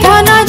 ধানা